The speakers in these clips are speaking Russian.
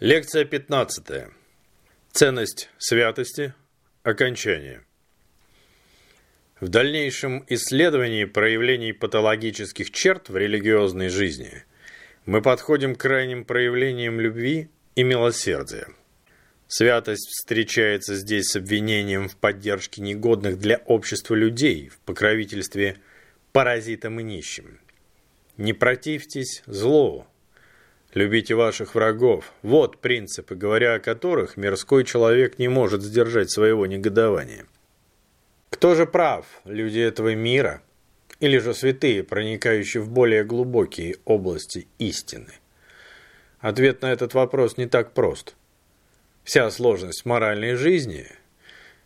Лекция 15. Ценность святости. Окончание. В дальнейшем исследовании проявлений патологических черт в религиозной жизни мы подходим к крайним проявлениям любви и милосердия. Святость встречается здесь с обвинением в поддержке негодных для общества людей, в покровительстве паразитам и нищим. Не противьтесь злу, Любите ваших врагов. Вот принципы, говоря о которых мирской человек не может сдержать своего негодования. Кто же прав, люди этого мира? Или же святые, проникающие в более глубокие области истины? Ответ на этот вопрос не так прост. Вся сложность моральной жизни,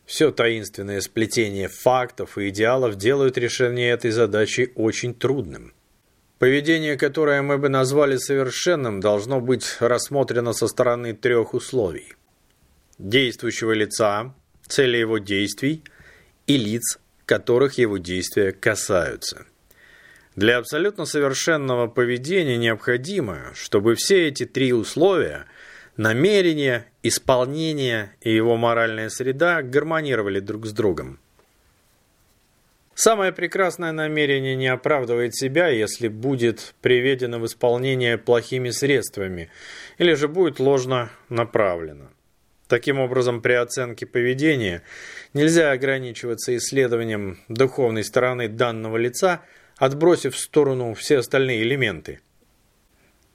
все таинственное сплетение фактов и идеалов делают решение этой задачи очень трудным. Поведение, которое мы бы назвали совершенным, должно быть рассмотрено со стороны трех условий. Действующего лица, цели его действий и лиц, которых его действия касаются. Для абсолютно совершенного поведения необходимо, чтобы все эти три условия – намерение, исполнение и его моральная среда – гармонировали друг с другом. Самое прекрасное намерение не оправдывает себя, если будет приведено в исполнение плохими средствами, или же будет ложно направлено. Таким образом, при оценке поведения нельзя ограничиваться исследованием духовной стороны данного лица, отбросив в сторону все остальные элементы.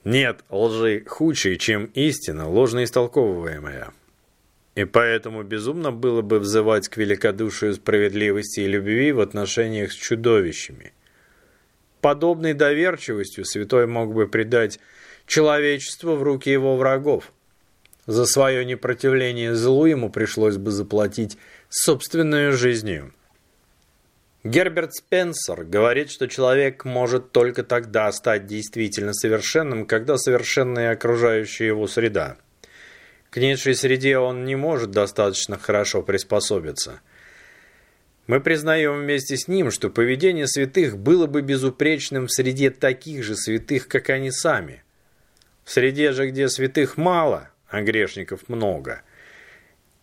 Нет лжи худшей, чем истина, ложно истолковываемая. И поэтому безумно было бы взывать к великодушию справедливости и любви в отношениях с чудовищами. Подобной доверчивостью святой мог бы предать человечество в руки его врагов. За свое непротивление злу ему пришлось бы заплатить собственной жизнью. Герберт Спенсер говорит, что человек может только тогда стать действительно совершенным, когда совершенна и окружающая его среда – к низшей среде он не может достаточно хорошо приспособиться. Мы признаем вместе с ним, что поведение святых было бы безупречным в среде таких же святых, как они сами. В среде же, где святых мало, а грешников много,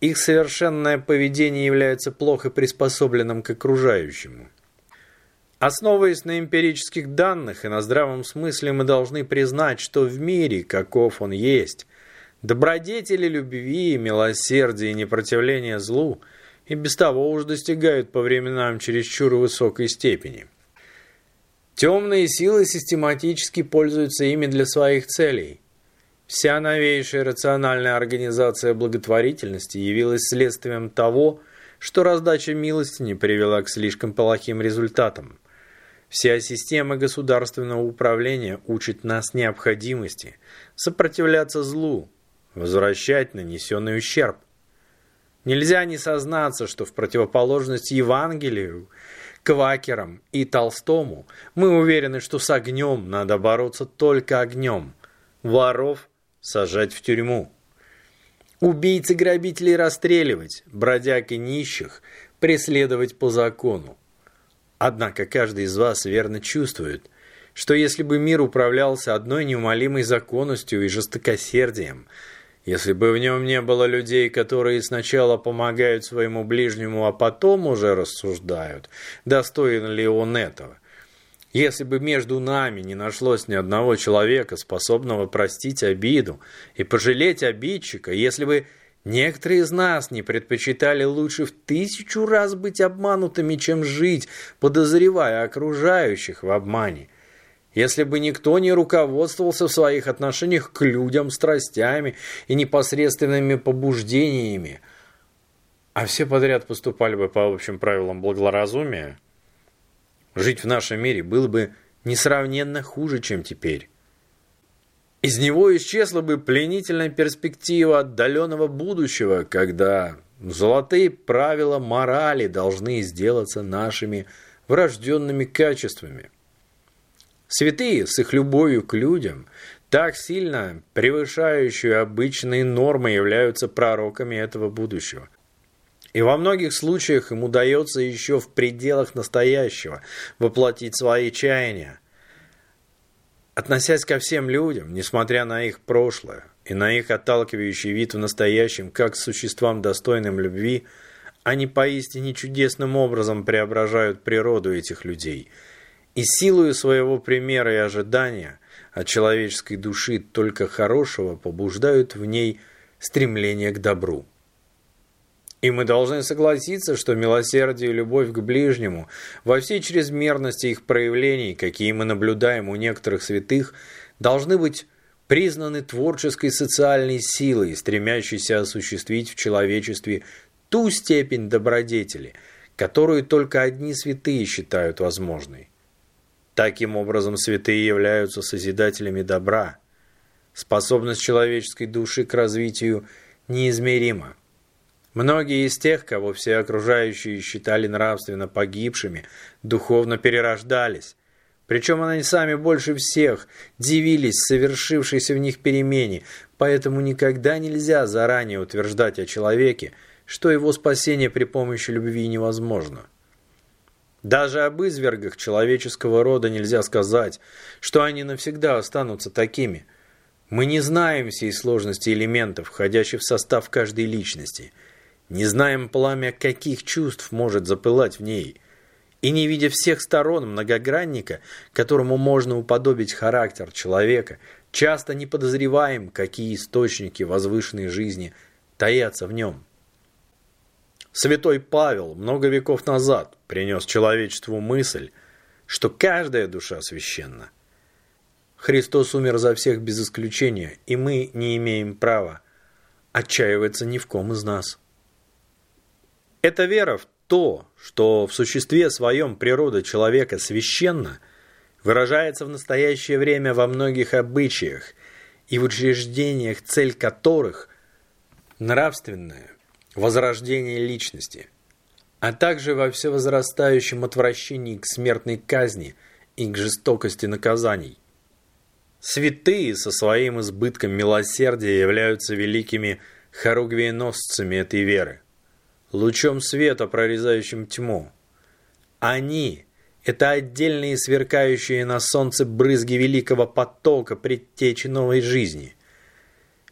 их совершенное поведение является плохо приспособленным к окружающему. Основываясь на эмпирических данных и на здравом смысле, мы должны признать, что в мире, каков он есть – Добродетели любви, милосердия и непротивления злу и без того уж достигают по временам чересчур высокой степени. Темные силы систематически пользуются ими для своих целей. Вся новейшая рациональная организация благотворительности явилась следствием того, что раздача милости не привела к слишком плохим результатам. Вся система государственного управления учит нас необходимости сопротивляться злу, возвращать нанесенный ущерб. Нельзя не сознаться, что в противоположность Евангелию, квакерам и Толстому мы уверены, что с огнем надо бороться только огнем, воров сажать в тюрьму. Убийцы грабителей расстреливать, бродяг и нищих преследовать по закону. Однако каждый из вас верно чувствует, что если бы мир управлялся одной неумолимой законностью и жестокосердием – если бы в нем не было людей, которые сначала помогают своему ближнему, а потом уже рассуждают, достоин ли он этого. Если бы между нами не нашлось ни одного человека, способного простить обиду и пожалеть обидчика, если бы некоторые из нас не предпочитали лучше в тысячу раз быть обманутыми, чем жить, подозревая окружающих в обмане – если бы никто не руководствовался в своих отношениях к людям страстями и непосредственными побуждениями, а все подряд поступали бы по общим правилам благоразумия, жить в нашем мире было бы несравненно хуже, чем теперь. Из него исчезла бы пленительная перспектива отдаленного будущего, когда золотые правила морали должны сделаться нашими врожденными качествами – Святые с их любовью к людям, так сильно превышающие обычные нормы, являются пророками этого будущего. И во многих случаях им удается еще в пределах настоящего воплотить свои чаяния. Относясь ко всем людям, несмотря на их прошлое, и на их отталкивающий вид в настоящем, как с существам достойным любви, они поистине чудесным образом преображают природу этих людей и силою своего примера и ожидания от человеческой души только хорошего побуждают в ней стремление к добру. И мы должны согласиться, что милосердие и любовь к ближнему во всей чрезмерности их проявлений, какие мы наблюдаем у некоторых святых, должны быть признаны творческой социальной силой, стремящейся осуществить в человечестве ту степень добродетели, которую только одни святые считают возможной. Таким образом, святые являются созидателями добра. Способность человеческой души к развитию неизмерима. Многие из тех, кого все окружающие считали нравственно погибшими, духовно перерождались, причем они сами больше всех дивились совершившейся в них перемене, поэтому никогда нельзя заранее утверждать о человеке, что его спасение при помощи любви невозможно. Даже об извергах человеческого рода нельзя сказать, что они навсегда останутся такими. Мы не знаем всей сложности элементов, входящих в состав каждой личности, не знаем пламя каких чувств может запылать в ней – и не видя всех сторон многогранника, которому можно уподобить характер человека, часто не подозреваем, какие источники возвышенной жизни таятся в нем. Святой Павел много веков назад принес человечеству мысль, что каждая душа священна. Христос умер за всех без исключения, и мы не имеем права отчаиваться ни в ком из нас. Эта вера в то, что в существе своем природа человека священна, выражается в настоящее время во многих обычаях и в учреждениях, цель которых – нравственное возрождение личности, а также во всевозрастающем отвращении к смертной казни и к жестокости наказаний. Святые со своим избытком милосердия являются великими хоругвиеносцами этой веры – лучом света, прорезающим тьму. Они – это отдельные сверкающие на солнце брызги великого потока предтечи новой жизни.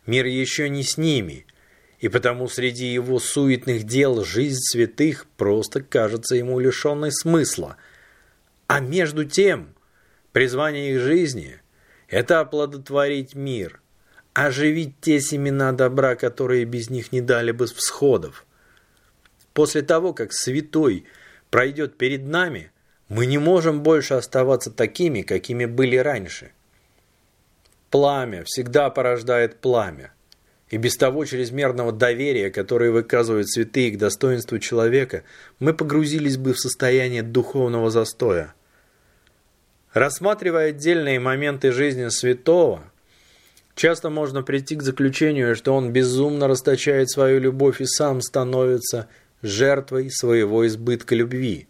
Мир еще не с ними, и потому среди его суетных дел жизнь святых просто кажется ему лишенной смысла. А между тем, призвание их жизни – это оплодотворить мир – оживить те семена добра, которые без них не дали бы всходов. После того, как святой пройдет перед нами, мы не можем больше оставаться такими, какими были раньше. Пламя всегда порождает пламя. И без того чрезмерного доверия, которое выказывают святые к достоинству человека, мы погрузились бы в состояние духовного застоя. Рассматривая отдельные моменты жизни святого, часто можно прийти к заключению, что он безумно расточает свою любовь и сам становится жертвой своего избытка любви.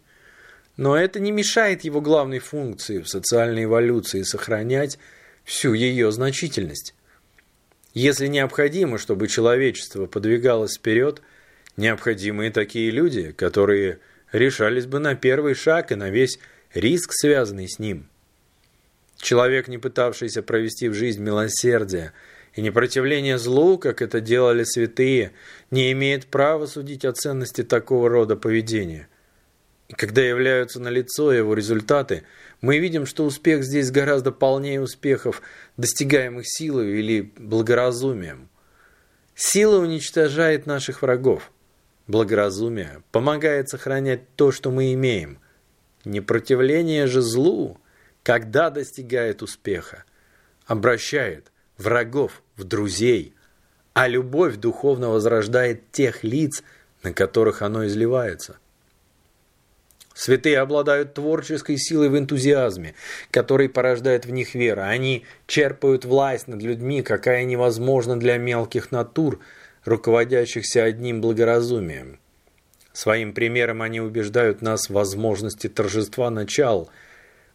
Но это не мешает его главной функции в социальной эволюции сохранять всю ее значительность. Если необходимо, чтобы человечество подвигалось вперед, необходимы и такие люди, которые решались бы на первый шаг и на весь риск, связанный с ним. Человек, не пытавшийся провести в жизнь милосердие, и непротивление злу, как это делали святые, не имеет права судить о ценности такого рода поведения. Когда являются налицо его результаты, мы видим, что успех здесь гораздо полнее успехов, достигаемых силой или благоразумием. Сила уничтожает наших врагов. Благоразумие помогает сохранять то, что мы имеем. Непротивление же злу, когда достигает успеха, обращает врагов в друзей, а любовь духовно возрождает тех лиц, на которых оно изливается. Святые обладают творческой силой в энтузиазме, который порождает в них вера. Они черпают власть над людьми, какая невозможна для мелких натур, руководящихся одним благоразумием. Своим примером они убеждают нас в возможности торжества начал,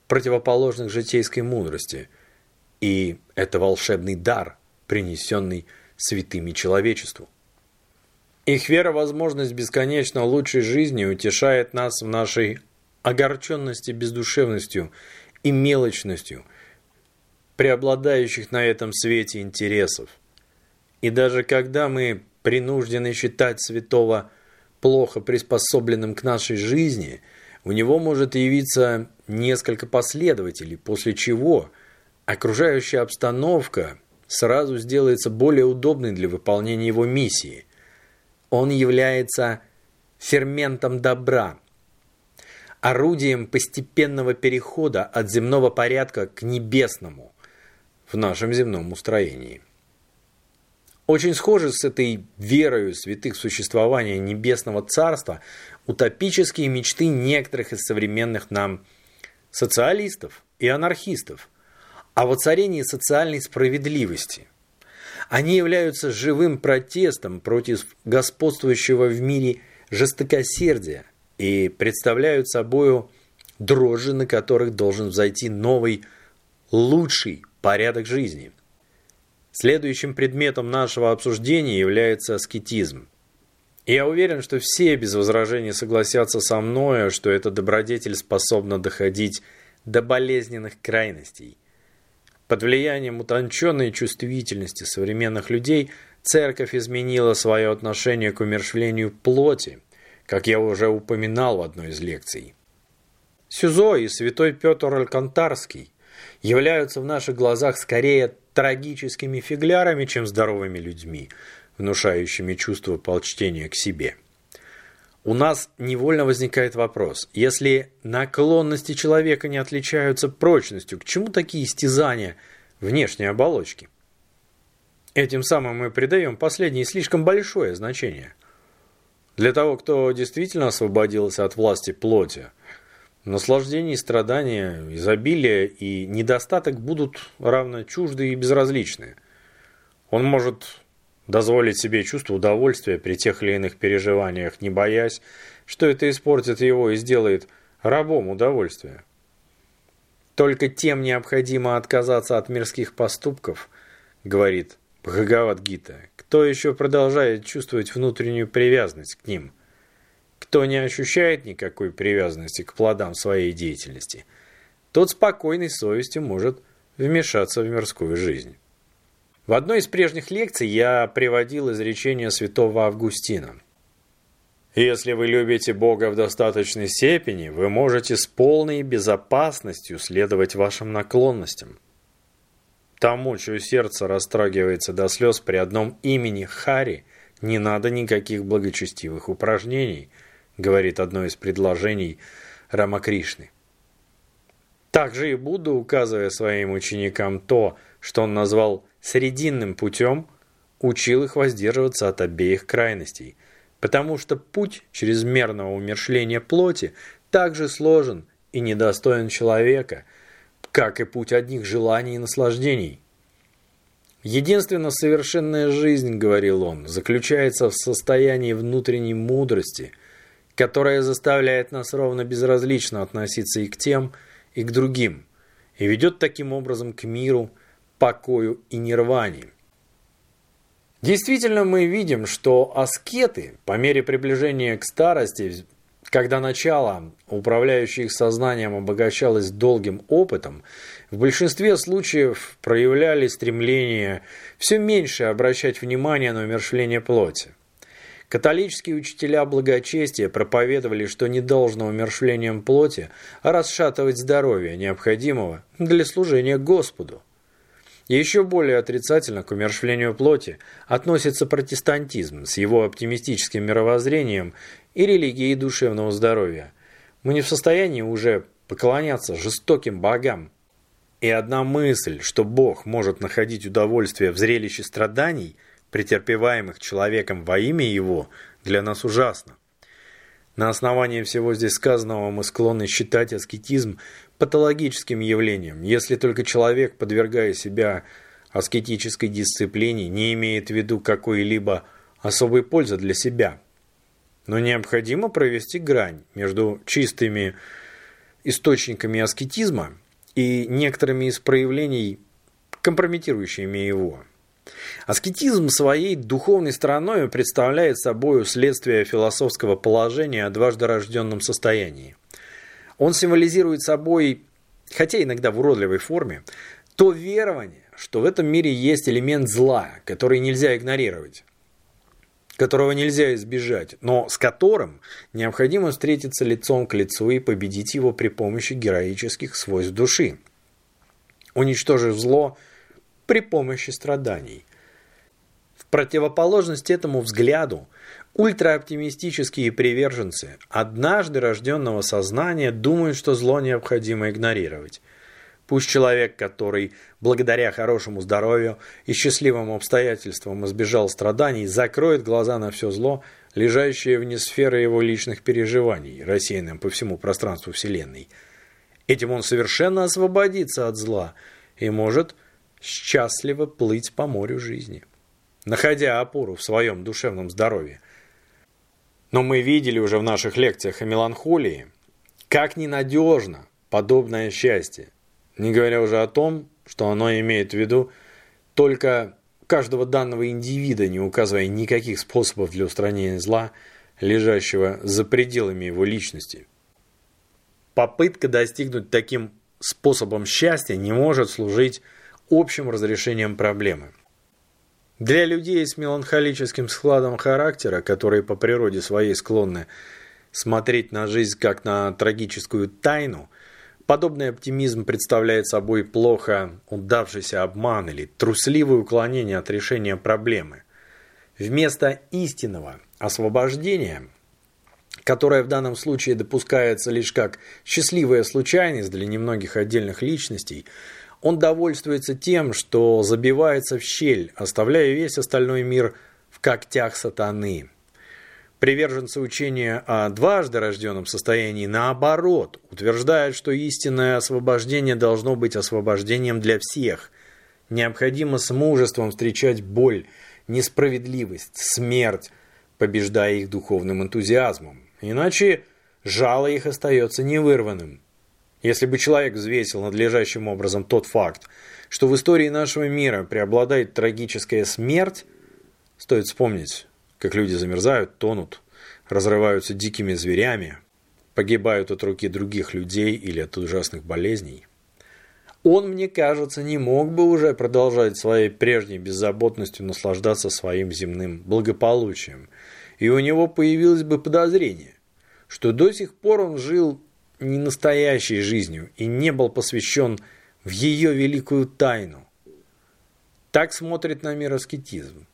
противоположных житейской мудрости. И это волшебный дар, принесенный святыми человечеству. Их вера возможность бесконечно лучшей жизни утешает нас в нашей огорченности бездушевностью и мелочностью преобладающих на этом свете интересов. И даже когда мы принуждены считать святого плохо приспособленным к нашей жизни, у него может явиться несколько последователей, после чего окружающая обстановка сразу сделается более удобной для выполнения его миссии. Он является ферментом добра, орудием постепенного перехода от земного порядка к небесному в нашем земном устроении. Очень схожи с этой верою святых существования небесного царства утопические мечты некоторых из современных нам социалистов и анархистов о воцарении социальной справедливости. Они являются живым протестом против господствующего в мире жестокосердия и представляют собою дрожжи, на которых должен взойти новый, лучший порядок жизни – Следующим предметом нашего обсуждения является аскетизм. Я уверен, что все без возражений согласятся со мной, что эта добродетель способна доходить до болезненных крайностей. Под влиянием утонченной чувствительности современных людей церковь изменила свое отношение к умершлению плоти, как я уже упоминал в одной из лекций. Сюзо и святой Петр Алькантарский являются в наших глазах скорее трагическими фиглярами, чем здоровыми людьми, внушающими чувство почтения к себе. У нас невольно возникает вопрос, если наклонности человека не отличаются прочностью, к чему такие истязания внешней оболочки? Этим самым мы придаем последнее слишком большое значение. Для того, кто действительно освободился от власти плоти, Наслаждение страдания, изобилие и недостаток будут равно чужды и безразличны. Он может дозволить себе чувство удовольствия при тех или иных переживаниях, не боясь, что это испортит его и сделает рабом удовольствия. Только тем необходимо отказаться от мирских поступков, говорит Бхагавад-гита, кто еще продолжает чувствовать внутреннюю привязанность к ним – кто не ощущает никакой привязанности к плодам своей деятельности, тот спокойной совестью может вмешаться в мирскую жизнь. В одной из прежних лекций я приводил изречение святого Августина. Если вы любите Бога в достаточной степени, вы можете с полной безопасностью следовать вашим наклонностям. Тому, чье сердце растрагивается до слез при одном имени Хари, не надо никаких благочестивых упражнений – говорит одно из предложений Рамакришны. Также и Будда, указывая своим ученикам то, что он назвал «срединным путем», учил их воздерживаться от обеих крайностей, потому что путь чрезмерного умершления плоти также сложен и недостоин человека, как и путь одних желаний и наслаждений. Единственно совершенная жизнь, говорил он, заключается в состоянии внутренней мудрости – которая заставляет нас ровно безразлично относиться и к тем, и к другим, и ведет таким образом к миру, покою и нирване. Действительно, мы видим, что аскеты, по мере приближения к старости, когда начало, управляющее их сознанием, обогащалось долгим опытом, в большинстве случаев проявляли стремление все меньше обращать внимание на умершление плоти. Католические учителя благочестия проповедовали, что не должно умершвлением плоти расшатывать здоровье, необходимого для служения Господу. Еще более отрицательно к умершвлению плоти относится протестантизм с его оптимистическим мировоззрением и религией душевного здоровья. Мы не в состоянии уже поклоняться жестоким богам. И одна мысль, что Бог может находить удовольствие в зрелище страданий – претерпеваемых человеком во имя его, для нас ужасно. На основании всего здесь сказанного мы склонны считать аскетизм патологическим явлением, если только человек, подвергая себя аскетической дисциплине, не имеет в виду какой-либо особой пользы для себя. Но необходимо провести грань между чистыми источниками аскетизма и некоторыми из проявлений, компрометирующими его. Аскетизм своей духовной стороной представляет собой следствие философского положения о дважды рожденном состоянии. Он символизирует собой, хотя иногда в уродливой форме, то верование, что в этом мире есть элемент зла, который нельзя игнорировать, которого нельзя избежать, но с которым необходимо встретиться лицом к лицу и победить его при помощи героических свойств души, уничтожив зло при помощи страданий. В противоположность этому взгляду ультрааоптимистические приверженцы однажды рожденного сознания думают, что зло необходимо игнорировать. Пусть человек, который благодаря хорошему здоровью и счастливым обстоятельствам избежал страданий, закроет глаза на все зло, лежащее вне сферы его личных переживаний, рассеянным по всему пространству Вселенной. Этим он совершенно освободится от зла и может счастливо плыть по морю жизни, находя опору в своем душевном здоровье. Но мы видели уже в наших лекциях о меланхолии, как ненадежно подобное счастье, не говоря уже о том, что оно имеет в виду только каждого данного индивида, не указывая никаких способов для устранения зла, лежащего за пределами его личности. Попытка достигнуть таким способом счастья не может служить общим разрешением проблемы. Для людей с меланхолическим складом характера, которые по природе своей склонны смотреть на жизнь как на трагическую тайну, подобный оптимизм представляет собой плохо удавшийся обман или трусливое уклонение от решения проблемы. Вместо истинного освобождения, которое в данном случае допускается лишь как счастливая случайность для немногих отдельных личностей – он довольствуется тем, что забивается в щель, оставляя весь остальной мир в когтях сатаны. Приверженцы учения о дважды рожденном состоянии, наоборот, утверждают, что истинное освобождение должно быть освобождением для всех. Необходимо с мужеством встречать боль, несправедливость, смерть, побеждая их духовным энтузиазмом. Иначе жало их остается невырванным. Если бы человек взвесил надлежащим образом тот факт, что в истории нашего мира преобладает трагическая смерть, стоит вспомнить, как люди замерзают, тонут, разрываются дикими зверями, погибают от руки других людей или от ужасных болезней. Он, мне кажется, не мог бы уже продолжать своей прежней беззаботностью наслаждаться своим земным благополучием, и у него появилось бы подозрение, что до сих пор он жил не настоящей жизнью и не был посвящен в ее великую тайну. Так смотрит на мир аскетизм.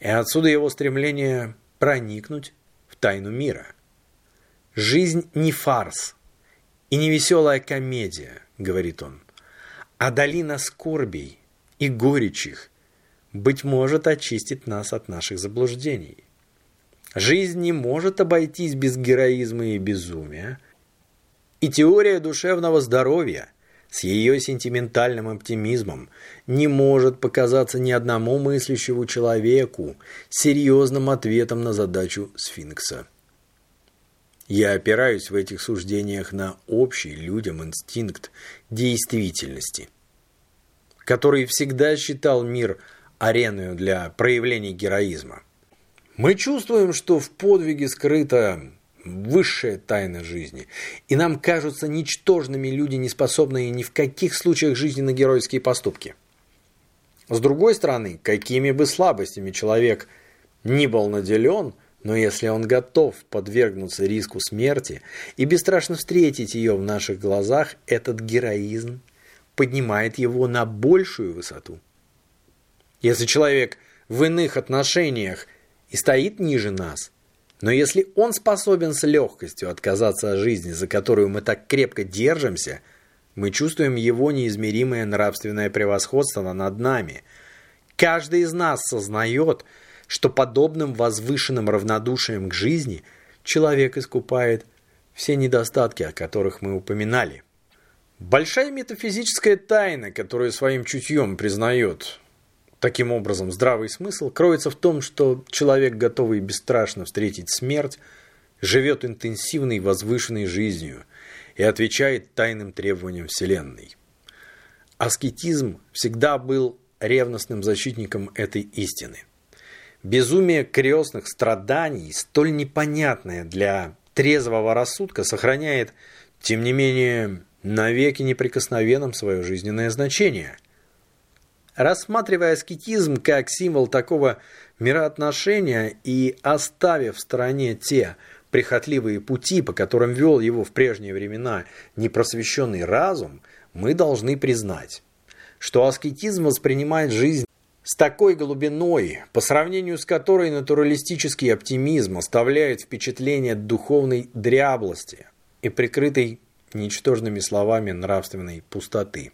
И отсюда его стремление проникнуть в тайну мира. «Жизнь не фарс и не веселая комедия», — говорит он, «а долина скорбей и горечих, быть может, очистит нас от наших заблуждений. Жизнь не может обойтись без героизма и безумия, и теория душевного здоровья с ее сентиментальным оптимизмом не может показаться ни одному мыслящему человеку серьезным ответом на задачу сфинкса. Я опираюсь в этих суждениях на общий людям инстинкт действительности, который всегда считал мир ареной для проявлений героизма. Мы чувствуем, что в подвиге скрыто высшая тайна жизни. И нам кажутся ничтожными люди, не способные ни в каких случаях жизни на геройские поступки. С другой стороны, какими бы слабостями человек ни был наделен, но если он готов подвергнуться риску смерти и бесстрашно встретить ее в наших глазах, этот героизм поднимает его на большую высоту. Если человек в иных отношениях и стоит ниже нас – но если он способен с легкостью отказаться от жизни, за которую мы так крепко держимся, мы чувствуем его неизмеримое нравственное превосходство над нами. Каждый из нас сознает, что подобным возвышенным равнодушием к жизни человек искупает все недостатки, о которых мы упоминали. Большая метафизическая тайна, которую своим чутьем признает Таким образом, здравый смысл кроется в том, что человек, готовый бесстрашно встретить смерть, живет интенсивной возвышенной жизнью и отвечает тайным требованиям Вселенной. Аскетизм всегда был ревностным защитником этой истины. Безумие крестных страданий, столь непонятное для трезвого рассудка, сохраняет, тем не менее, навеки неприкосновенным свое жизненное значение – Рассматривая аскетизм как символ такого мироотношения и оставив в стороне те прихотливые пути, по которым вел его в прежние времена непросвещенный разум, мы должны признать, что аскетизм воспринимает жизнь с такой глубиной, по сравнению с которой натуралистический оптимизм оставляет впечатление духовной дряблости и прикрытой ничтожными словами нравственной пустоты.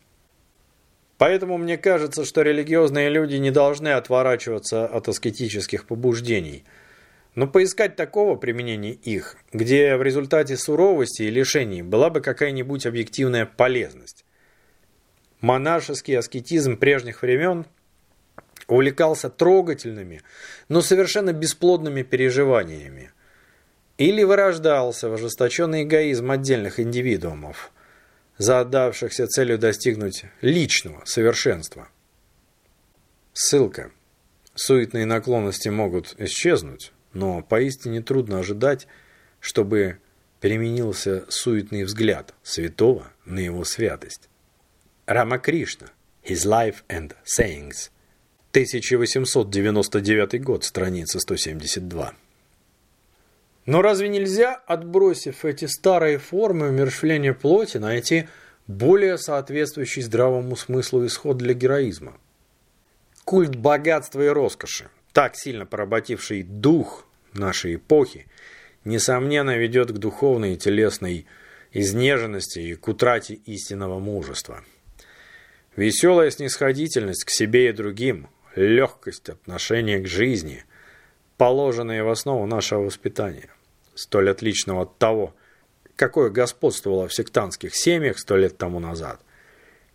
Поэтому мне кажется, что религиозные люди не должны отворачиваться от аскетических побуждений, но поискать такого применения их, где в результате суровости и лишений была бы какая-нибудь объективная полезность. Монашеский аскетизм прежних времен увлекался трогательными, но совершенно бесплодными переживаниями. Или вырождался в ожесточенный эгоизм отдельных индивидуумов – задавшихся целью достигнуть личного совершенства. Ссылка. Суетные наклонности могут исчезнуть, но поистине трудно ожидать, чтобы переменился суетный взгляд святого на его святость. Рама Кришна. His Life and Sayings. 1899 год, страница 172. Но разве нельзя, отбросив эти старые формы умерщвления плоти, найти более соответствующий здравому смыслу исход для героизма? Культ богатства и роскоши, так сильно поработивший дух нашей эпохи, несомненно ведет к духовной и телесной изнеженности и к утрате истинного мужества. Веселая снисходительность к себе и другим, легкость отношения к жизни – положенные в основу нашего воспитания, столь отличного от того, какое господствовало в сектантских семьях сто лет тому назад,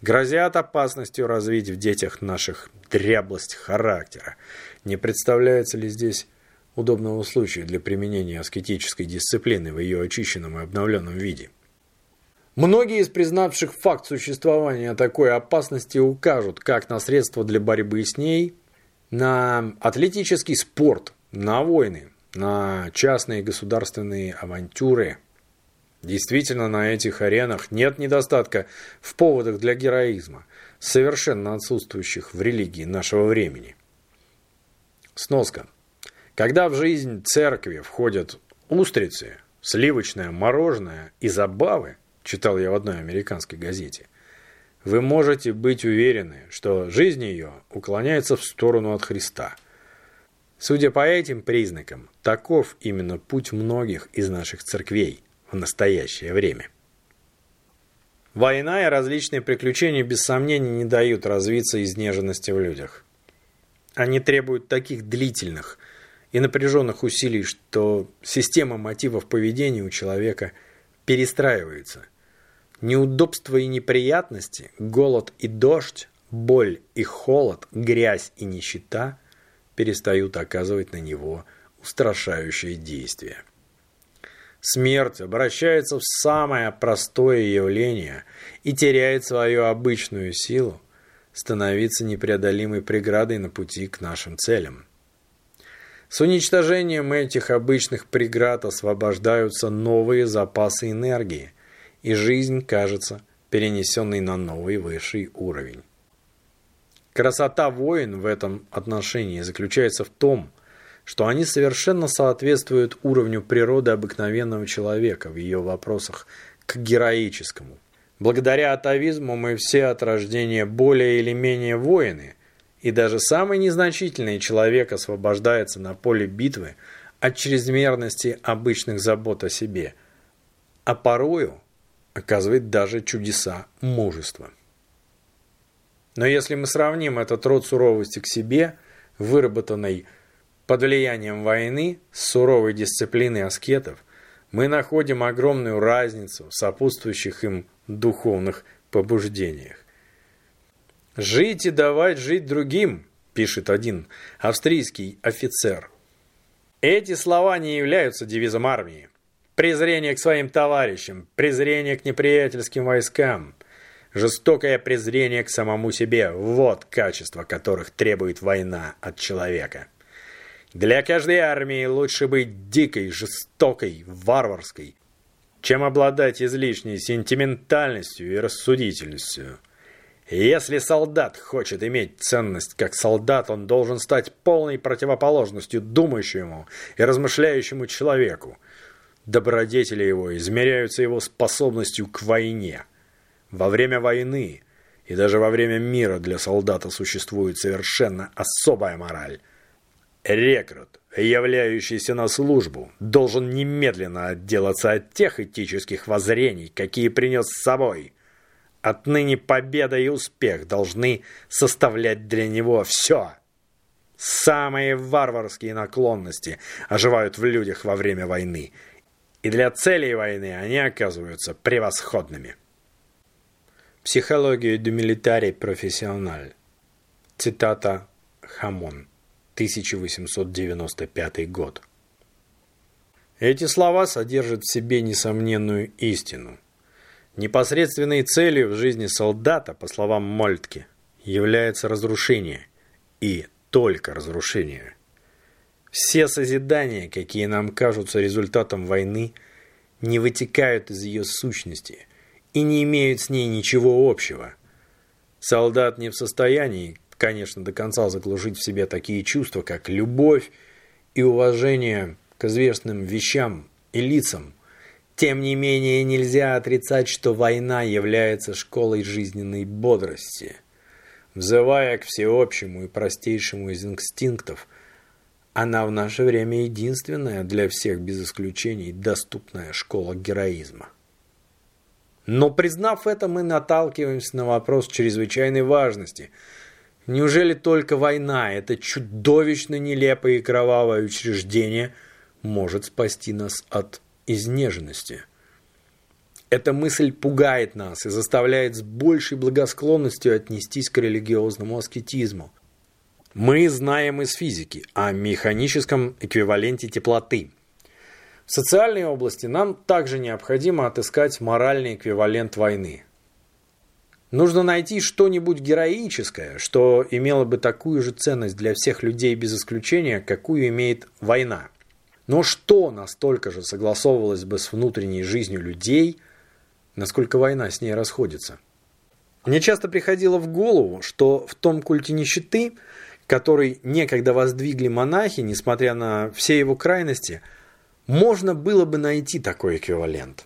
грозят опасностью развить в детях наших дряблость характера. Не представляется ли здесь удобного случая для применения аскетической дисциплины в ее очищенном и обновленном виде? Многие из признавших факт существования такой опасности укажут как на средства для борьбы с ней, на атлетический спорт, на войны, на частные государственные авантюры. Действительно, на этих аренах нет недостатка в поводах для героизма, совершенно отсутствующих в религии нашего времени. Сноска. Когда в жизнь церкви входят устрицы, сливочное мороженое и забавы, читал я в одной американской газете, вы можете быть уверены, что жизнь ее уклоняется в сторону от Христа – Судя по этим признакам, таков именно путь многих из наших церквей в настоящее время. Война и различные приключения без сомнения не дают развиться изнеженности в людях. Они требуют таких длительных и напряженных усилий, что система мотивов поведения у человека перестраивается. Неудобства и неприятности, голод и дождь, боль и холод, грязь и нищета – перестают оказывать на него устрашающее действие. Смерть обращается в самое простое явление и теряет свою обычную силу, становиться непреодолимой преградой на пути к нашим целям. С уничтожением этих обычных преград освобождаются новые запасы энергии, и жизнь кажется перенесенной на новый высший уровень. Красота войн в этом отношении заключается в том, что они совершенно соответствуют уровню природы обыкновенного человека в ее вопросах к героическому. Благодаря атовизму мы все от рождения более или менее воины, и даже самый незначительный человек освобождается на поле битвы от чрезмерности обычных забот о себе, а порою оказывает даже чудеса мужества. Но если мы сравним этот род суровости к себе, выработанной под влиянием войны, с суровой дисциплиной аскетов, мы находим огромную разницу в сопутствующих им духовных побуждениях. «Жить и давать жить другим», пишет один австрийский офицер. Эти слова не являются девизом армии. Презрение к своим товарищам, презрение к неприятельским войскам – Жестокое презрение к самому себе – вот качества, которых требует война от человека. Для каждой армии лучше быть дикой, жестокой, варварской, чем обладать излишней сентиментальностью и рассудительностью. Если солдат хочет иметь ценность как солдат, он должен стать полной противоположностью думающему и размышляющему человеку. Добродетели его измеряются его способностью к войне. Во время войны и даже во время мира для солдата существует совершенно особая мораль. Рекрут, являющийся на службу, должен немедленно отделаться от тех этических воззрений, какие принес с собой – Отныне победа и успех должны составлять для него все. Самые варварские наклонности оживают в людях во время войны, и для целей войны они оказываются превосходными. Психология du militare professionnel. Цитата Хамон, 1895 год. Эти слова содержат в себе несомненную истину – Непосредственной целью в жизни солдата, по словам Мольтке, является разрушение. И только разрушение. Все созидания, какие нам кажутся результатом войны, не вытекают из ее сущности и не имеют с ней ничего общего. Солдат не в состоянии, конечно, до конца заглушить в себе такие чувства, как любовь и уважение к известным вещам и лицам, тем не менее, нельзя отрицать, что война является школой жизненной бодрости. Взывая к всеобщему и простейшему из инстинктов, она в наше время единственная для всех без исключений доступная школа героизма. Но признав это, мы наталкиваемся на вопрос чрезвычайной важности. Неужели только война, это чудовищно нелепое и кровавое учреждение, может спасти нас от изнеженности. Эта мысль пугает нас и заставляет с большей благосклонностью отнестись к религиозному аскетизму. Мы знаем из физики о механическом эквиваленте теплоты. В социальной области нам также необходимо отыскать моральный эквивалент войны. Нужно найти что-нибудь героическое, что имело бы такую же ценность для всех людей без исключения, какую имеет война. Но что настолько же согласовывалось бы с внутренней жизнью людей, насколько война с ней расходится? Мне часто приходило в голову, что в том культе нищеты, который некогда воздвигли монахи, несмотря на все его крайности, можно было бы найти такой эквивалент.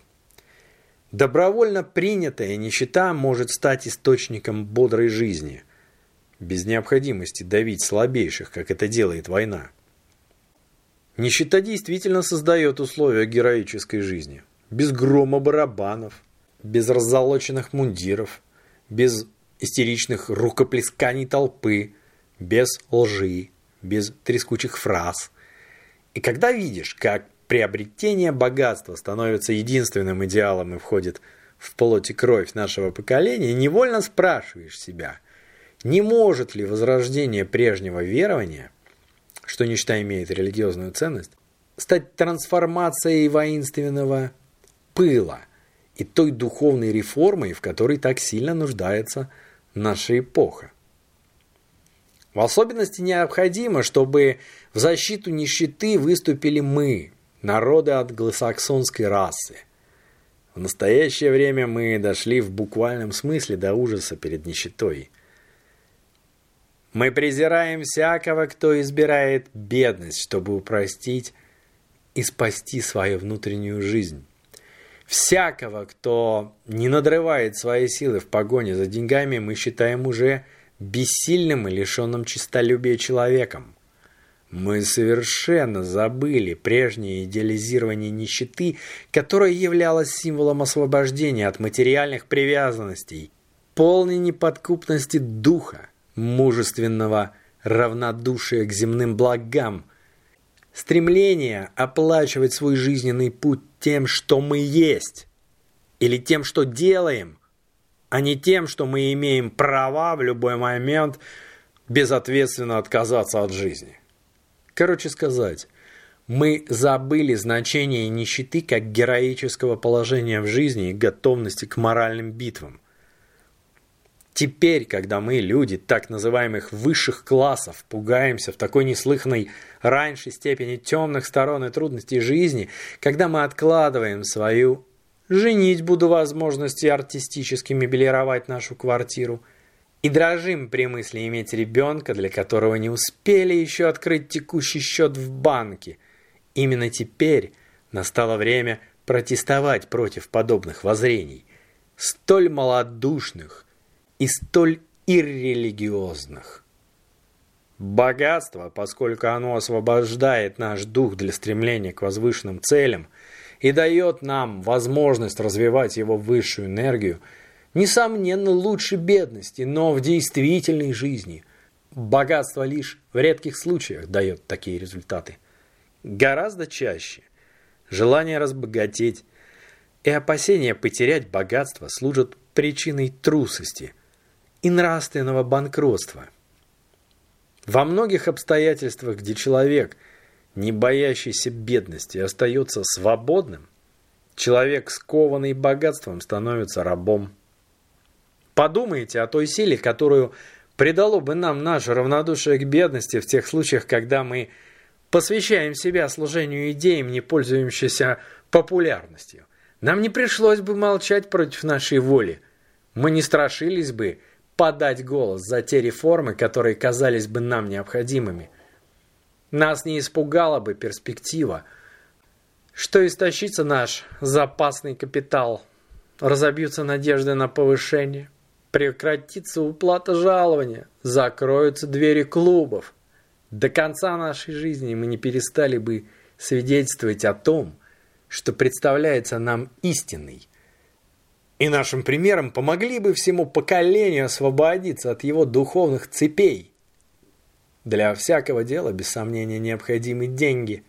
Добровольно принятая нищета может стать источником бодрой жизни, без необходимости давить слабейших, как это делает война. Нищета действительно создает условия героической жизни. Без грома барабанов, без раззолоченных мундиров, без истеричных рукоплесканий толпы, без лжи, без трескучих фраз. И когда видишь, как приобретение богатства становится единственным идеалом и входит в плоть и кровь нашего поколения, невольно спрашиваешь себя, не может ли возрождение прежнего верования – что ничто имеет религиозную ценность, стать трансформацией воинственного пыла и той духовной реформой, в которой так сильно нуждается наша эпоха. В особенности необходимо, чтобы в защиту нищеты выступили мы, народы англосаксонской расы. В настоящее время мы дошли в буквальном смысле до ужаса перед нищетой – мы презираем всякого, кто избирает бедность, чтобы упростить и спасти свою внутреннюю жизнь. Всякого, кто не надрывает свои силы в погоне за деньгами, мы считаем уже бессильным и лишенным честолюбия человеком. Мы совершенно забыли прежнее идеализирование нищеты, которое являлось символом освобождения от материальных привязанностей, полной неподкупности духа мужественного равнодушия к земным благам, стремление оплачивать свой жизненный путь тем, что мы есть, или тем, что делаем, а не тем, что мы имеем права в любой момент безответственно отказаться от жизни. Короче сказать, мы забыли значение нищеты как героического положения в жизни и готовности к моральным битвам. Теперь, когда мы, люди так называемых высших классов, пугаемся в такой неслыханной раньше степени темных сторон и трудностей жизни, когда мы откладываем свою «женить буду возможности артистически мебелировать нашу квартиру», И дрожим при мысли иметь ребенка, для которого не успели еще открыть текущий счет в банке. Именно теперь настало время протестовать против подобных воззрений, столь малодушных и столь иррелигиозных. Богатство, поскольку оно освобождает наш дух для стремления к возвышенным целям и дает нам возможность развивать его высшую энергию, несомненно лучше бедности, но в действительной жизни богатство лишь в редких случаях дает такие результаты. Гораздо чаще желание разбогатеть и опасение потерять богатство служат причиной трусости и нравственного банкротства. Во многих обстоятельствах, где человек, не боящийся бедности, остается свободным, человек, скованный богатством, становится рабом. Подумайте о той силе, которую придало бы нам наше равнодушие к бедности в тех случаях, когда мы посвящаем себя служению идеям, не пользующимся популярностью. Нам не пришлось бы молчать против нашей воли. Мы не страшились бы подать голос за те реформы, которые казались бы нам необходимыми. Нас не испугала бы перспектива, что истощится наш запасный капитал, разобьются надежды на повышение, прекратится уплата жалования, закроются двери клубов. До конца нашей жизни мы не перестали бы свидетельствовать о том, что представляется нам истинной. И нашим примером помогли бы всему поколению освободиться от его духовных цепей. Для всякого дела, без сомнения, необходимы деньги.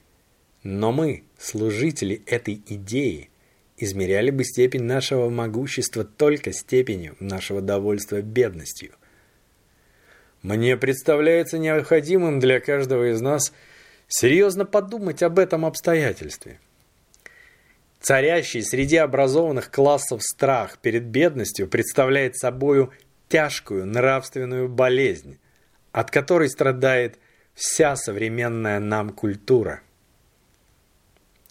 Но мы, служители этой идеи, измеряли бы степень нашего могущества только степенью нашего довольства бедностью. Мне представляется необходимым для каждого из нас серьезно подумать об этом обстоятельстве. Царящий среди образованных классов страх перед бедностью представляет собою тяжкую нравственную болезнь, от которой страдает вся современная нам культура.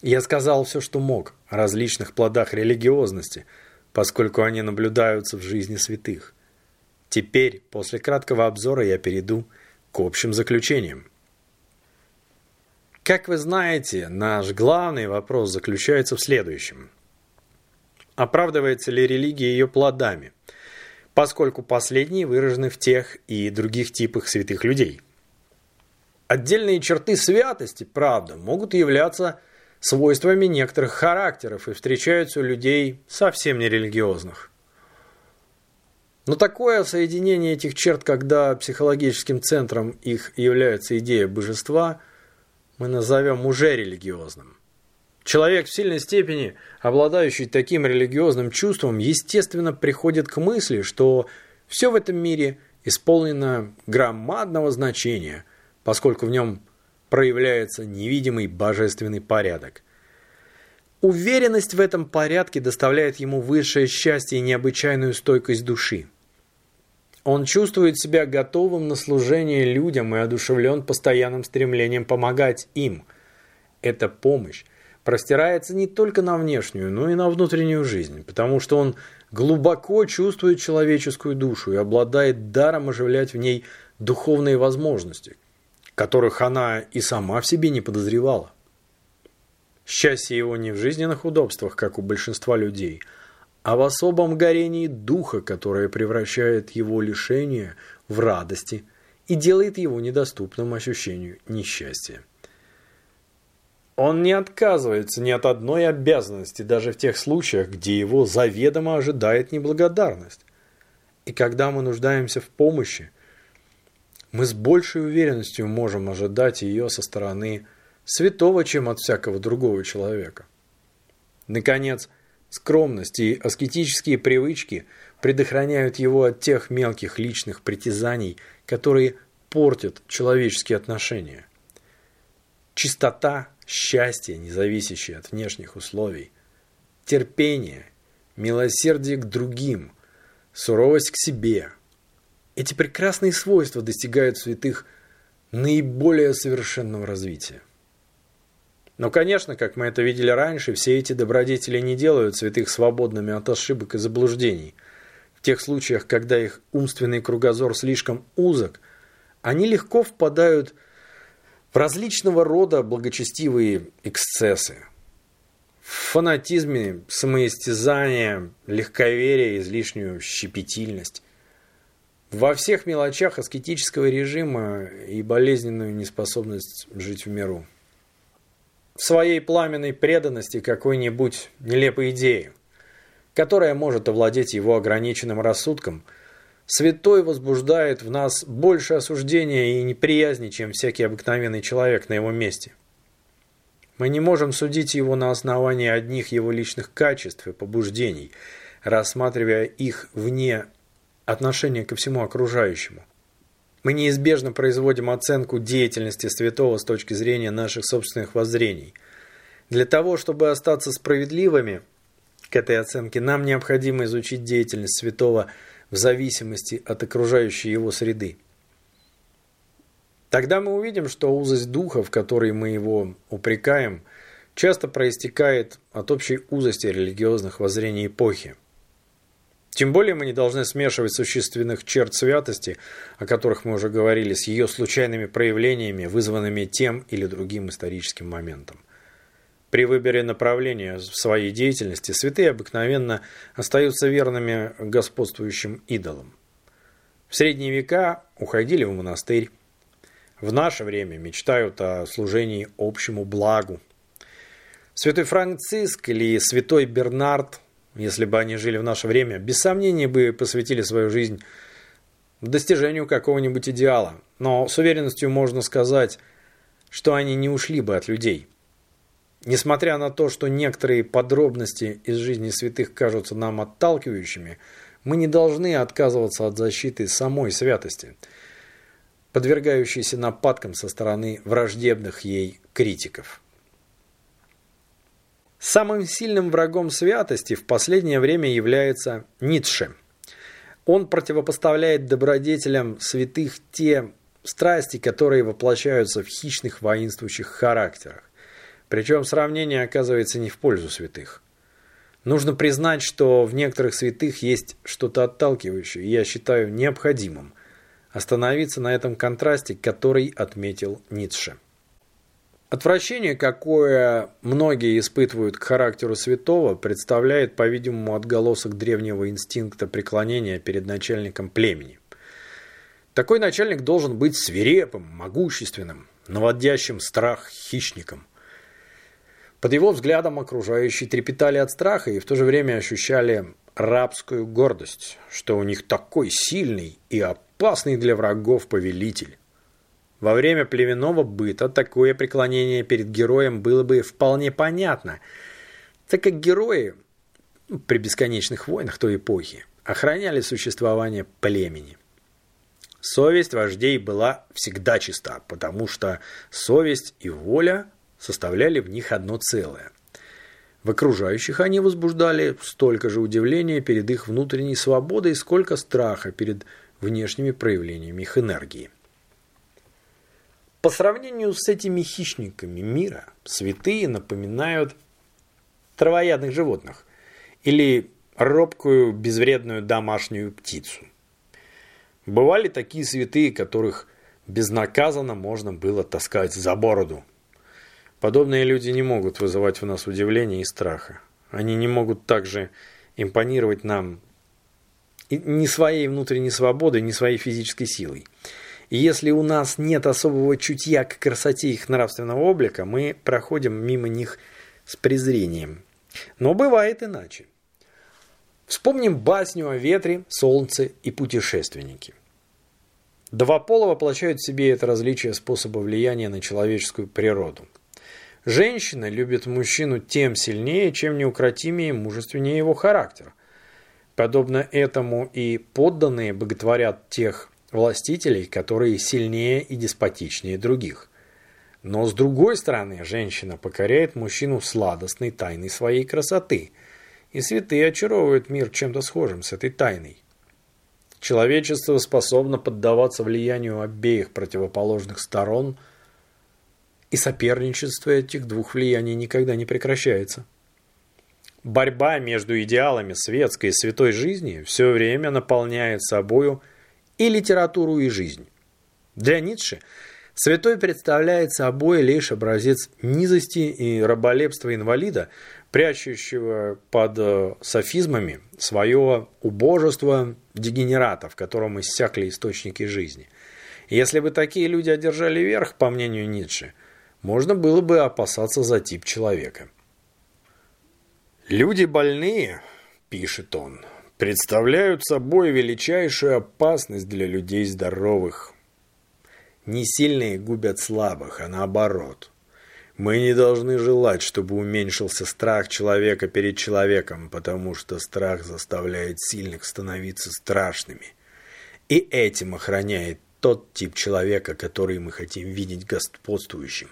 Я сказал все, что мог о различных плодах религиозности, поскольку они наблюдаются в жизни святых. Теперь, после краткого обзора, я перейду к общим заключениям. Как вы знаете, наш главный вопрос заключается в следующем. Оправдывается ли религия ее плодами, поскольку последние выражены в тех и других типах святых людей? Отдельные черты святости, правда, могут являться свойствами некоторых характеров и встречаются у людей совсем нерелигиозных. Но такое соединение этих черт, когда психологическим центром их является идея божества, мы назовем уже религиозным. Человек в сильной степени, обладающий таким религиозным чувством, естественно приходит к мысли, что все в этом мире исполнено громадного значения, поскольку в нем проявляется невидимый божественный порядок. Уверенность в этом порядке доставляет ему высшее счастье и необычайную стойкость души. Он чувствует себя готовым на служение людям и одушевлен постоянным стремлением помогать им. Эта помощь простирается не только на внешнюю, но и на внутреннюю жизнь, потому что он глубоко чувствует человеческую душу и обладает даром оживлять в ней духовные возможности, которых она и сама в себе не подозревала. Счастье его не в жизненных удобствах, как у большинства людей – а в особом горении духа, которое превращает его лишение в радости и делает его недоступным ощущению несчастья. Он не отказывается ни от одной обязанности, даже в тех случаях, где его заведомо ожидает неблагодарность. И когда мы нуждаемся в помощи, мы с большей уверенностью можем ожидать ее со стороны святого, чем от всякого другого человека. Наконец, Скромность и аскетические привычки предохраняют его от тех мелких личных притязаний, которые портят человеческие отношения. Чистота, счастье, не зависящее от внешних условий, терпение, милосердие к другим, суровость к себе. Эти прекрасные свойства достигают святых наиболее совершенного развития. Но, конечно, как мы это видели раньше, все эти добродетели не делают святых свободными от ошибок и заблуждений. В тех случаях, когда их умственный кругозор слишком узок, они легко впадают в различного рода благочестивые эксцессы. В фанатизме, самоистязание, легковерие, излишнюю щепетильность. Во всех мелочах аскетического режима и болезненную неспособность жить в миру. В своей пламенной преданности какой-нибудь нелепой идее, которая может овладеть его ограниченным рассудком, святой возбуждает в нас больше осуждения и неприязни, чем всякий обыкновенный человек на его месте. Мы не можем судить его на основании одних его личных качеств и побуждений, рассматривая их вне отношение ко всему окружающему. Мы неизбежно производим оценку деятельности святого с точки зрения наших собственных воззрений. Для того, чтобы остаться справедливыми к этой оценке, нам необходимо изучить деятельность святого в зависимости от окружающей его среды. Тогда мы увидим, что узость духа, в которой мы его упрекаем, часто проистекает от общей узости религиозных воззрений эпохи. Тем более мы не должны смешивать существенных черт святости, о которых мы уже говорили, с ее случайными проявлениями, вызванными тем или другим историческим моментом. При выборе направления в своей деятельности святые обыкновенно остаются верными господствующим идолам. В средние века уходили в монастырь. В наше время мечтают о служении общему благу. Святой Франциск или святой Бернард если бы они жили в наше время, без сомнения бы посвятили свою жизнь достижению какого-нибудь идеала. Но с уверенностью можно сказать, что они не ушли бы от людей. Несмотря на то, что некоторые подробности из жизни святых кажутся нам отталкивающими, мы не должны отказываться от защиты самой святости, подвергающейся нападкам со стороны враждебных ей критиков. Самым сильным врагом святости в последнее время является Ницше. Он противопоставляет добродетелям святых те страсти, которые воплощаются в хищных воинствующих характерах. Причем сравнение оказывается не в пользу святых. Нужно признать, что в некоторых святых есть что-то отталкивающее, и я считаю необходимым остановиться на этом контрасте, который отметил Ницше. Отвращение, какое многие испытывают к характеру святого, представляет, по-видимому, отголосок древнего инстинкта преклонения перед начальником племени. Такой начальник должен быть свирепым, могущественным, наводящим страх хищником. Под его взглядом окружающие трепетали от страха и в то же время ощущали рабскую гордость, что у них такой сильный и опасный для врагов повелитель. Во время племенного быта такое преклонение перед героем было бы вполне понятно, так как герои при бесконечных войнах той эпохи охраняли существование племени. Совесть вождей была всегда чиста, потому что совесть и воля составляли в них одно целое. В окружающих они возбуждали столько же удивления перед их внутренней свободой, сколько страха перед внешними проявлениями их энергии. По сравнению с этими хищниками мира, святые напоминают травоядных животных или робкую безвредную домашнюю птицу. Бывали такие святые, которых безнаказанно можно было таскать за бороду. Подобные люди не могут вызывать в нас удивления и страха. Они не могут также импонировать нам ни своей внутренней свободой, ни своей физической силой. Если у нас нет особого чутья к красоте их нравственного облика, мы проходим мимо них с презрением. Но бывает иначе. Вспомним басню о ветре, солнце и путешественнике. Два пола воплощают в себе это различие способа влияния на человеческую природу. Женщина любит мужчину тем сильнее, чем неукротимее и мужественнее его характер. Подобно этому и подданные боготворят тех властителей, которые сильнее и деспотичнее других. Но с другой стороны, женщина покоряет мужчину сладостной тайной своей красоты, и святые очаровывают мир чем-то схожим с этой тайной. Человечество способно поддаваться влиянию обеих противоположных сторон, и соперничество этих двух влияний никогда не прекращается. Борьба между идеалами светской и святой жизни все время наполняет собою и литературу, и жизнь. Для Ницше святой представляет собой лишь образец низости и раболепства инвалида, прячущего под э, софизмами свое убожество дегенерата, в котором иссякли источники жизни. Если бы такие люди одержали верх, по мнению Ницше, можно было бы опасаться за тип человека. «Люди больные», – пишет он, – «представляют собой величайшую опасность для людей здоровых. Не сильные губят слабых, а наоборот. Мы не должны желать, чтобы уменьшился страх человека перед человеком, потому что страх заставляет сильных становиться страшными. И этим охраняет тот тип человека, который мы хотим видеть господствующим.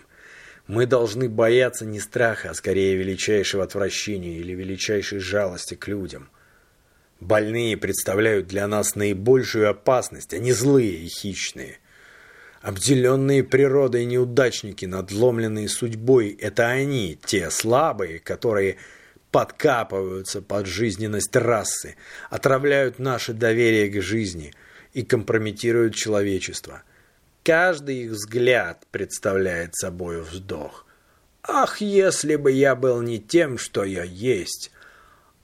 Мы должны бояться не страха, а скорее величайшего отвращения или величайшей жалости к людям. Больные представляют для нас наибольшую опасность, они злые и хищные. Обделенные природой неудачники, надломленные судьбой – это они, те слабые, которые подкапываются под жизненность расы, отравляют наше доверие к жизни и компрометируют человечество – Каждый их взгляд представляет собой вздох. «Ах, если бы я был не тем, что я есть!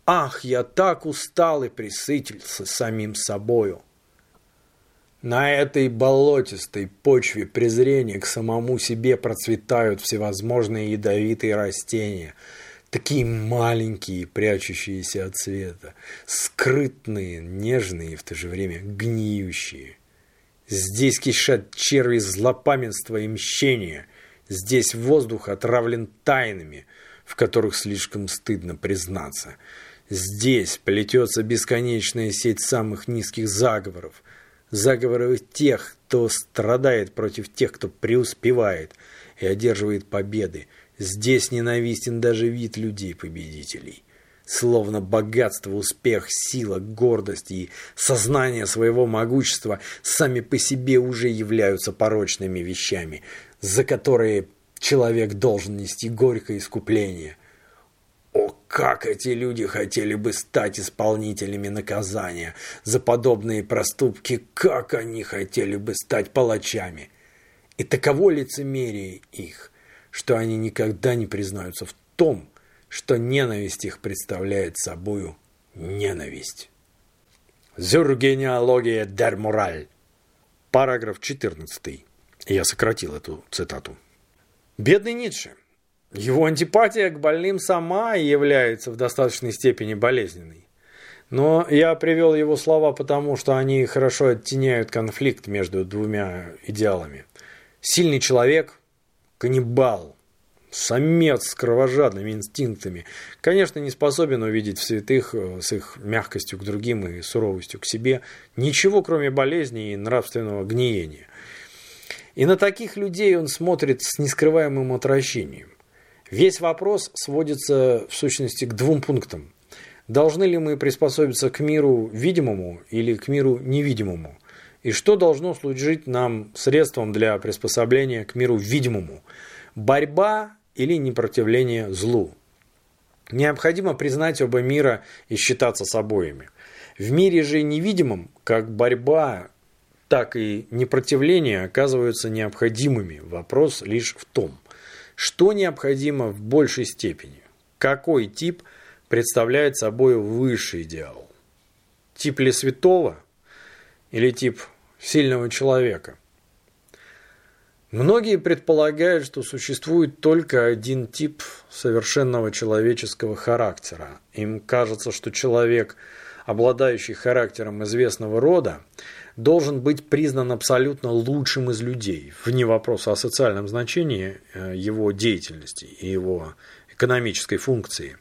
Ах, я так устал и присытился самим собою!» На этой болотистой почве презрения к самому себе процветают всевозможные ядовитые растения, такие маленькие, прячущиеся от света, скрытные, нежные и в то же время гниющие. Здесь кишат черви злопамятства и мщения. Здесь воздух отравлен тайнами, в которых слишком стыдно признаться. Здесь плетется бесконечная сеть самых низких заговоров. Заговоры тех, кто страдает против тех, кто преуспевает и одерживает победы. Здесь ненавистен даже вид людей-победителей. Словно богатство, успех, сила, гордость и сознание своего могущества сами по себе уже являются порочными вещами, за которые человек должен нести горькое искупление. Как эти люди хотели бы стать исполнителями наказания за подобные проступки, как они хотели бы стать палачами. И таково лицемерие их, что они никогда не признаются в том, что ненависть их представляет собою ненависть. Зюргенеалогия дер мораль. Параграф 14. Я сократил эту цитату. Бедный Ницше. Его антипатия к больным сама является в достаточной степени болезненной. Но я привел его слова потому, что они хорошо оттеняют конфликт между двумя идеалами. Сильный человек – каннибал, самец с кровожадными инстинктами, конечно, не способен увидеть в святых э, с их мягкостью к другим и суровостью к себе ничего, кроме болезни и нравственного гниения. И на таких людей он смотрит с нескрываемым отвращением. Весь вопрос сводится в сущности к двум пунктам. Должны ли мы приспособиться к миру видимому или к миру невидимому? И что должно служить нам средством для приспособления к миру видимому? Борьба или непротивление злу. Необходимо признать оба мира и считаться с обоими. В мире же невидимом, как борьба, так и непротивление оказываются необходимыми. Вопрос лишь в том, что необходимо в большей степени. Какой тип представляет собой высший идеал? Тип ли святого или тип сильного человека – Многие предполагают, что существует только один тип совершенного человеческого характера. Им кажется, что человек, обладающий характером известного рода, должен быть признан абсолютно лучшим из людей, вне вопроса о социальном значении э, его деятельности и его экономической функции.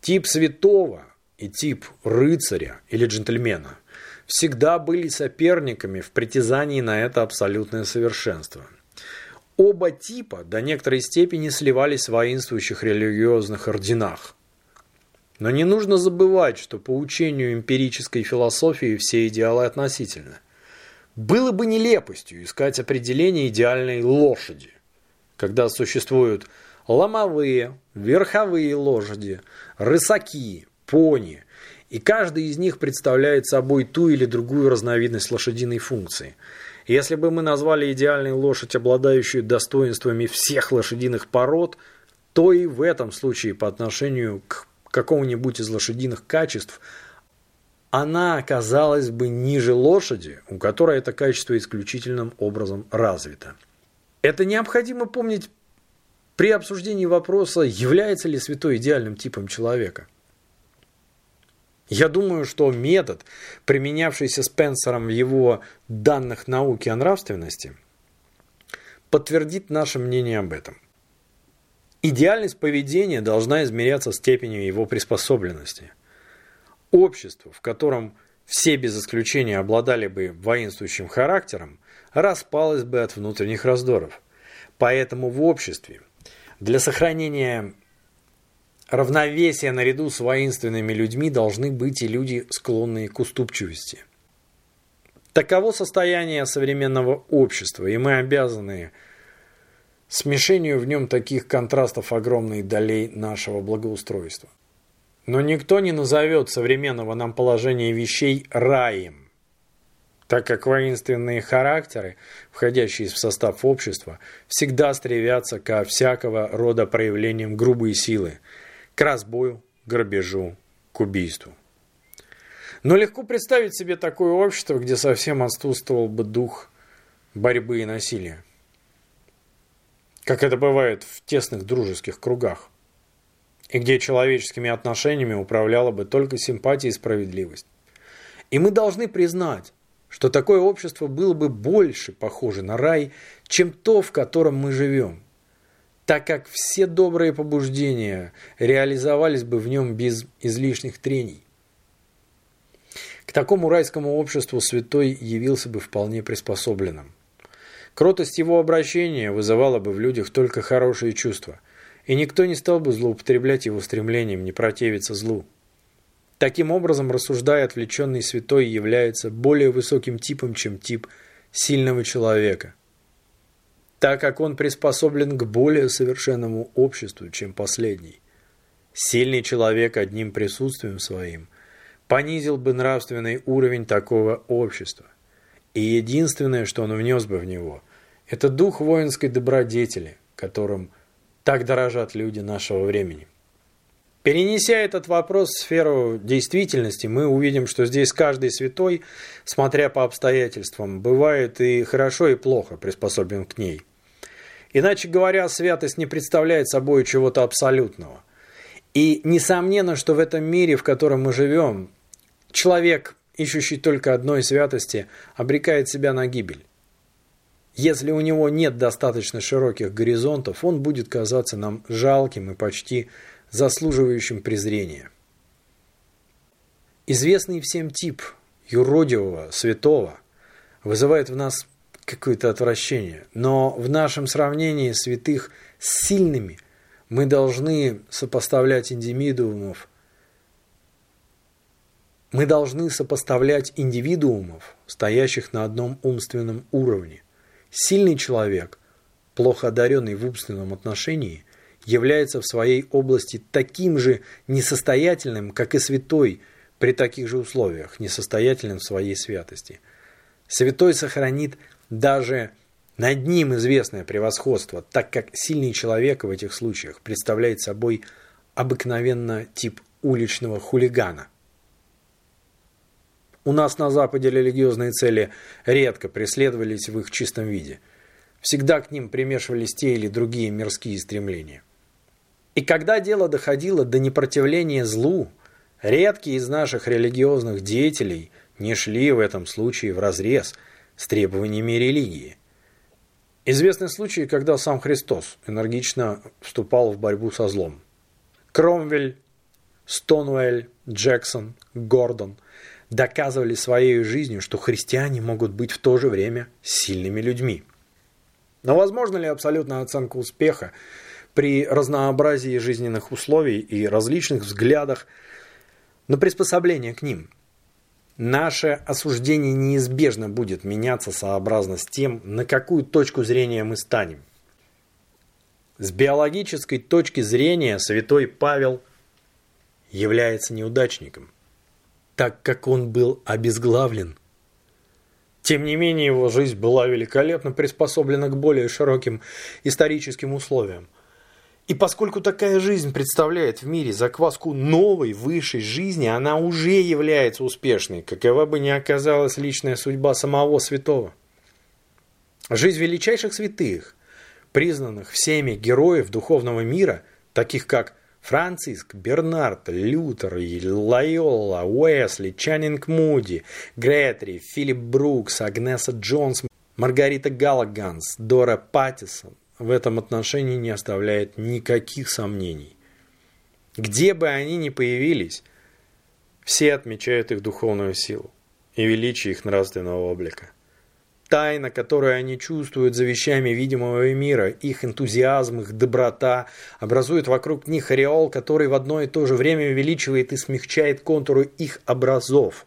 Тип святого и тип рыцаря или джентльмена – всегда были соперниками в притязании на это абсолютное совершенство. Оба типа до некоторой степени сливались в воинствующих религиозных орденах. Но не нужно забывать, что по учению эмпирической философии все идеалы относительны. Было бы нелепостью искать определение идеальной лошади, когда существуют ломовые, верховые лошади, рысаки, пони. И каждый из них представляет собой ту или другую разновидность лошадиной функции. Если бы мы назвали идеальной лошадь, обладающую достоинствами всех лошадиных пород, то и в этом случае по отношению к какому-нибудь из лошадиных качеств она оказалась бы ниже лошади, у которой это качество исключительным образом развито. Это необходимо помнить при обсуждении вопроса, является ли святой идеальным типом человека. Я думаю, что метод, применявшийся Спенсером в его данных науки о нравственности, подтвердит наше мнение об этом. Идеальность поведения должна измеряться степенью его приспособленности. Общество, в котором все без исключения обладали бы воинствующим характером, распалось бы от внутренних раздоров. Поэтому в обществе для сохранения равновесия наряду с воинственными людьми должны быть и люди, склонные к уступчивости. Таково состояние современного общества, и мы обязаны смешению в нем таких контрастов огромной долей нашего благоустройства. Но никто не назовет современного нам положения вещей раем так как воинственные характеры, входящие в состав общества, всегда стремятся ко всякого рода проявлениям грубой силы, к разбою, грабежу, к убийству. Но легко представить себе такое общество, где совсем отсутствовал бы дух борьбы и насилия. Как это бывает в тесных дружеских кругах. И где человеческими отношениями управляла бы только симпатия и справедливость. И мы должны признать, что такое общество было бы больше похоже на рай, чем то, в котором мы живем, так как все добрые побуждения реализовались бы в нем без излишних трений. К такому райскому обществу святой явился бы вполне приспособленным. Кротость его обращения вызывала бы в людях только хорошие чувства, и никто не стал бы злоупотреблять его стремлением не противиться злу. Таким образом, рассуждая, отвлеченный святой является более высоким типом, чем тип сильного человека, так как он приспособлен к более совершенному обществу, чем последний. Сильный человек одним присутствием своим понизил бы нравственный уровень такого общества. И единственное, что он внес бы в него, это дух воинской добродетели, которым так дорожат люди нашего времени. Перенеся этот вопрос в сферу действительности, мы увидим, что здесь каждый святой, смотря по обстоятельствам, бывает и хорошо, и плохо приспособлен к ней. Иначе говоря, святость не представляет собой чего-то абсолютного. И несомненно, что в этом мире, в котором мы живем, человек, ищущий только одной святости, обрекает себя на гибель. Если у него нет достаточно широких горизонтов, он будет казаться нам жалким и почти заслуживающим презрения. Известный всем тип юродивого, святого вызывает в нас какое-то отвращение, но в нашем сравнении святых с сильными мы должны сопоставлять индивидуумов мы должны сопоставлять индивидуумов, стоящих на одном умственном уровне. Сильный человек, плохо одаренный в умственном отношении, является в своей области таким же несостоятельным, как и святой при таких же условиях, несостоятельным в своей святости. Святой сохранит даже над ним известное превосходство, так как сильный человек в этих случаях представляет собой обыкновенно тип уличного хулигана. У нас на Западе религиозные цели редко преследовались в их чистом виде. Всегда к ним примешивались те или другие мирские стремления. И когда дело доходило до непротивления злу, редкие из наших религиозных деятелей не шли в этом случае в разрез с требованиями религии. Известны случаи, когда сам Христос энергично вступал в борьбу со злом. Кромвель, Стонуэль, Джексон, Гордон доказывали своей жизнью, что христиане могут быть в то же время сильными людьми. Но возможно ли абсолютная оценка успеха при разнообразии жизненных условий и различных взглядах на приспособление к ним. Наше осуждение неизбежно будет меняться сообразно с тем, на какую точку зрения мы станем. С биологической точки зрения святой Павел является неудачником, так как он был обезглавлен. Тем не менее, его жизнь была великолепно приспособлена к более широким историческим условиям. И поскольку такая жизнь представляет в мире закваску новой, высшей жизни, она уже является успешной, какова бы ни оказалась личная судьба самого святого. Жизнь величайших святых – признанных всеми героев духовного мира, таких как Франциск, Бернард, Лютер, Лайола, Уэсли, Чаннинг Муди, Гретри, Филипп Брукс, Агнеса Джонс, Маргарита Галлаганс, Дора Паттисон в этом отношении не оставляет никаких сомнений. Где бы они ни появились, все отмечают их духовную силу и величие их нравственного облика. Тайна, которую они чувствуют за вещами видимого мира, их энтузиазм, их доброта, образует вокруг них ореол, который в одно и то же время увеличивает и смягчает контуры их образов.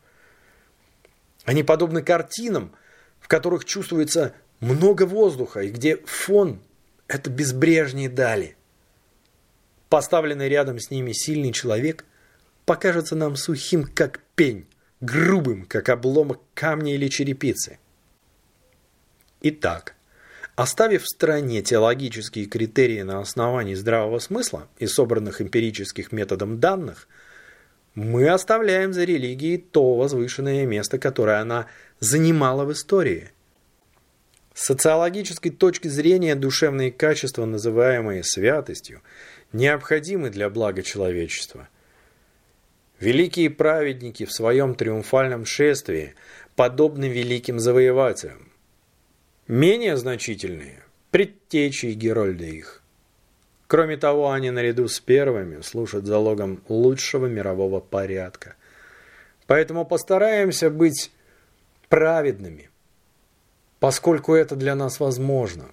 Они подобны картинам, в которых чувствуется много воздуха, и где фон – это безбрежние дали. Поставленный рядом с ними сильный человек покажется нам сухим, как пень, грубым, как обломок камня или черепицы – Итак, оставив в стороне теологические критерии на основании здравого смысла и собранных эмпирических методом данных, мы оставляем за религией то возвышенное место, которое она занимала в истории. С социологической точки зрения душевные качества, называемые святостью, необходимы для блага человечества. Великие праведники в своем триумфальном шествии подобны великим завоевателям. Менее значительные – предтечи Герольда их. Кроме того, они наряду с первыми служат залогом лучшего мирового порядка. Поэтому постараемся быть праведными, поскольку это для нас возможно.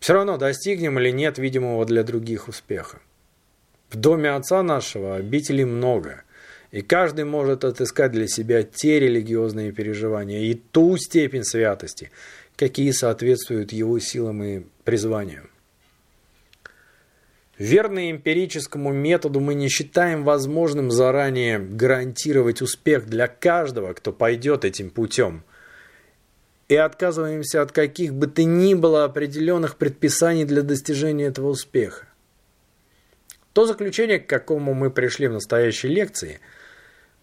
Все равно достигнем или нет видимого для других успеха. В доме отца нашего обителей много, и каждый может отыскать для себя те религиозные переживания и ту степень святости, какие соответствуют его силам и призванию. Верно эмпирическому методу мы не считаем возможным заранее гарантировать успех для каждого, кто пойдет этим путем, и отказываемся от каких бы то ни было определенных предписаний для достижения этого успеха. То заключение, к какому мы пришли в настоящей лекции –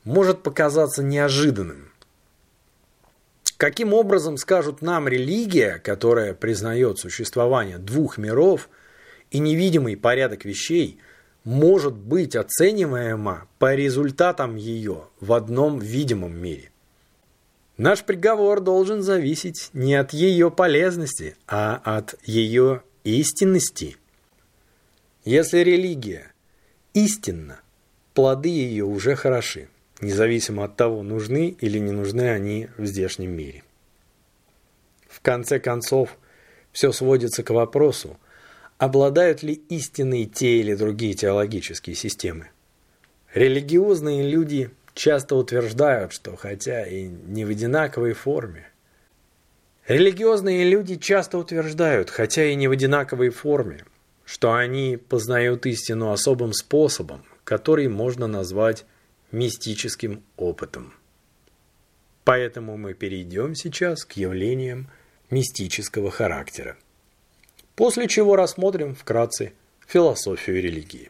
может показаться неожиданным. Каким образом, скажут нам, религия, которая признает существование двух миров и невидимый порядок вещей, может быть оцениваема по результатам ее в одном видимом мире? Наш приговор должен зависеть не от ее полезности, а от ее истинности. Если религия истинна, плоды ее уже хороши независимо от того, нужны или не нужны они в здешнем мире. В конце концов, все сводится к вопросу, обладают ли истиной те или другие теологические системы. Религиозные люди часто утверждают, что хотя и не в одинаковой форме, Религиозные люди часто утверждают, хотя и не в одинаковой форме, что они познают истину особым способом, который можно назвать мистическим опытом. Поэтому мы перейдем сейчас к явлениям мистического характера. После чего рассмотрим вкратце философию религии.